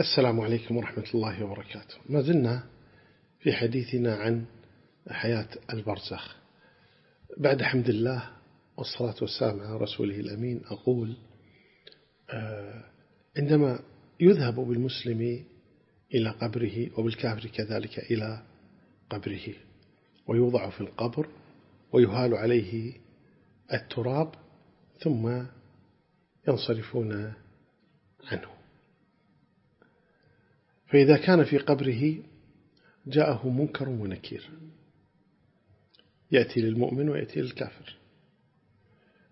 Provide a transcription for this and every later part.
السلام عليكم ورحمة الله وبركاته. ما زلنا في حديثنا عن حياة البرزخ. بعد حمد الله والصلاة والسلام على رسوله الأمين أقول آه، عندما يذهب بالمسلم إلى قبره وبالكافر كذلك إلى قبره ويوضع في القبر ويهال عليه التراب ثم ينصرفون عنه. فإذا كان في قبره جاءه منكر ونكير. يأتي للمؤمن ويأتي للكافر.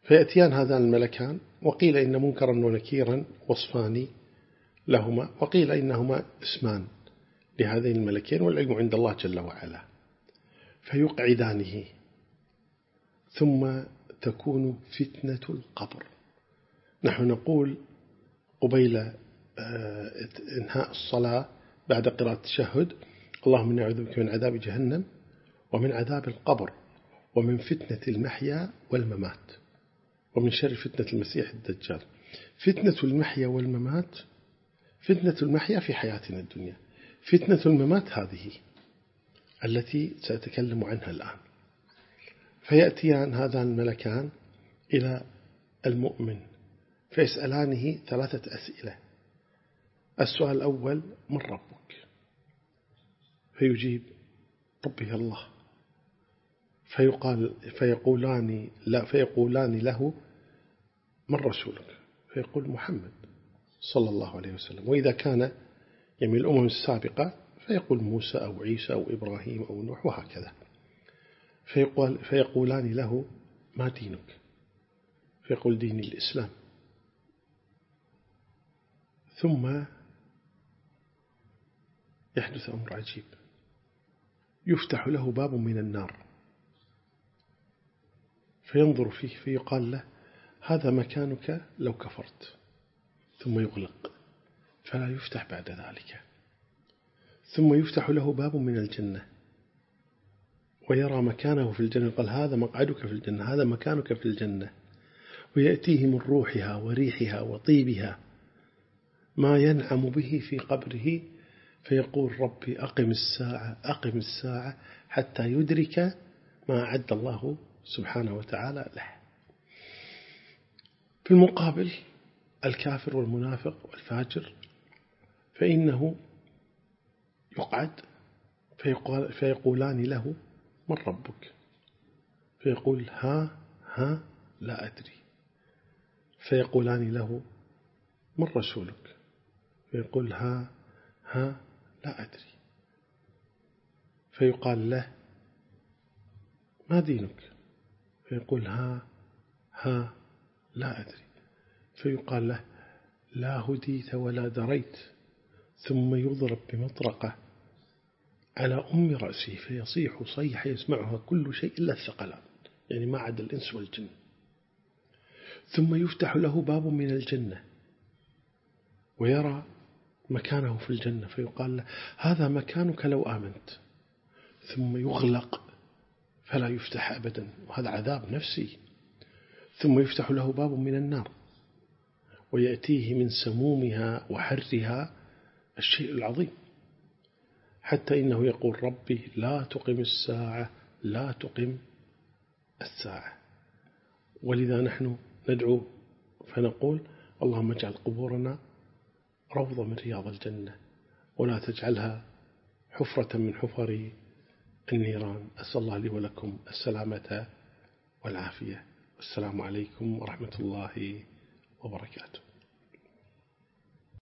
فيأتيان هذان الملكان وقيل إن منكرا ونكيرا وصفان لهما وقيل إنهما اسمان لهذين الملكين والعلم عند الله جل وعلا. فيقعدانه. ثم تكون فتنة القبر. نحن نقول قبيل آه، إنهاء الصلاة بعد قراءة التشهد. اللهم إني أعوذ بك من عذاب جهنم ومن عذاب القبر ومن فتنة المحيا والممات ومن شر فتنة المسيح الدجال. فتنة المحيا والممات فتنة المحيا في حياتنا الدنيا. فتنة الممات هذه التي سأتكلم عنها الآن. فيأتيان هذان الملكان إلى المؤمن فيسألانه ثلاثة أسئلة. السؤال الأول من ربك؟ فيجيب ربي الله. فيقال فيقولان لا فيقولان له من رسولك؟ فيقول محمد صلى الله عليه وسلم. وإذا كان يمي الأمم السابقة فيقول موسى أو عيسى أو إبراهيم أو نوح وهكذا. فيقول فيقولان له ما دينك؟ فيقول ديني الإسلام. ثم يحدث أمر عجيب. يفتح له باب من النار. فينظر فيه فيقال له هذا مكانك لو كفرت. ثم يغلق. فلا يفتح بعد ذلك. ثم يفتح له باب من الجنة. ويرى مكانه في الجنة. قال هذا مقعدك في الجنة. هذا مكانك في الجنة. ويأتيه من روحها وريحها وطيبها ما ينعم به في قبره فيقول ربي أقم الساعة أقم الساعة حتى يدرك ما أعد الله سبحانه وتعالى له. في المقابل الكافر والمنافق والفاجر فإنه يقعد فيقول فيقولان له من ربك؟ فيقول ها ها لا أدري. فيقولان له من رسولك؟ فيقول ها ها لا أدري. فيقال له ما دينك؟ فيقول ها ها لا أدري. فيقال له لا هديت ولا دريت. ثم يضرب بمطرقة على أم رأسه فيصيح صيحة يسمعها كل شيء إلا الثقلان يعني ما عدا الإنس والجن. ثم يفتح له باب من الجنة ويرى مكانه في الجنة فيقال له هذا مكانك لو آمنت ثم يغلق فلا يفتح أبدا وهذا عذاب نفسي. ثم يفتح له باب من النار ويأتيه من سمومها وحرها الشيء العظيم حتى إنه يقول ربي لا تقم الساعة لا تقم الساعة. ولذا نحن ندعو فنقول اللهم اجعل قبورنا روضة من رياض الجنة ولا تجعلها حفرة من حفر النيران. أسأل الله لي ولكم السلامة والعافية. السلام عليكم ورحمة الله وبركاته.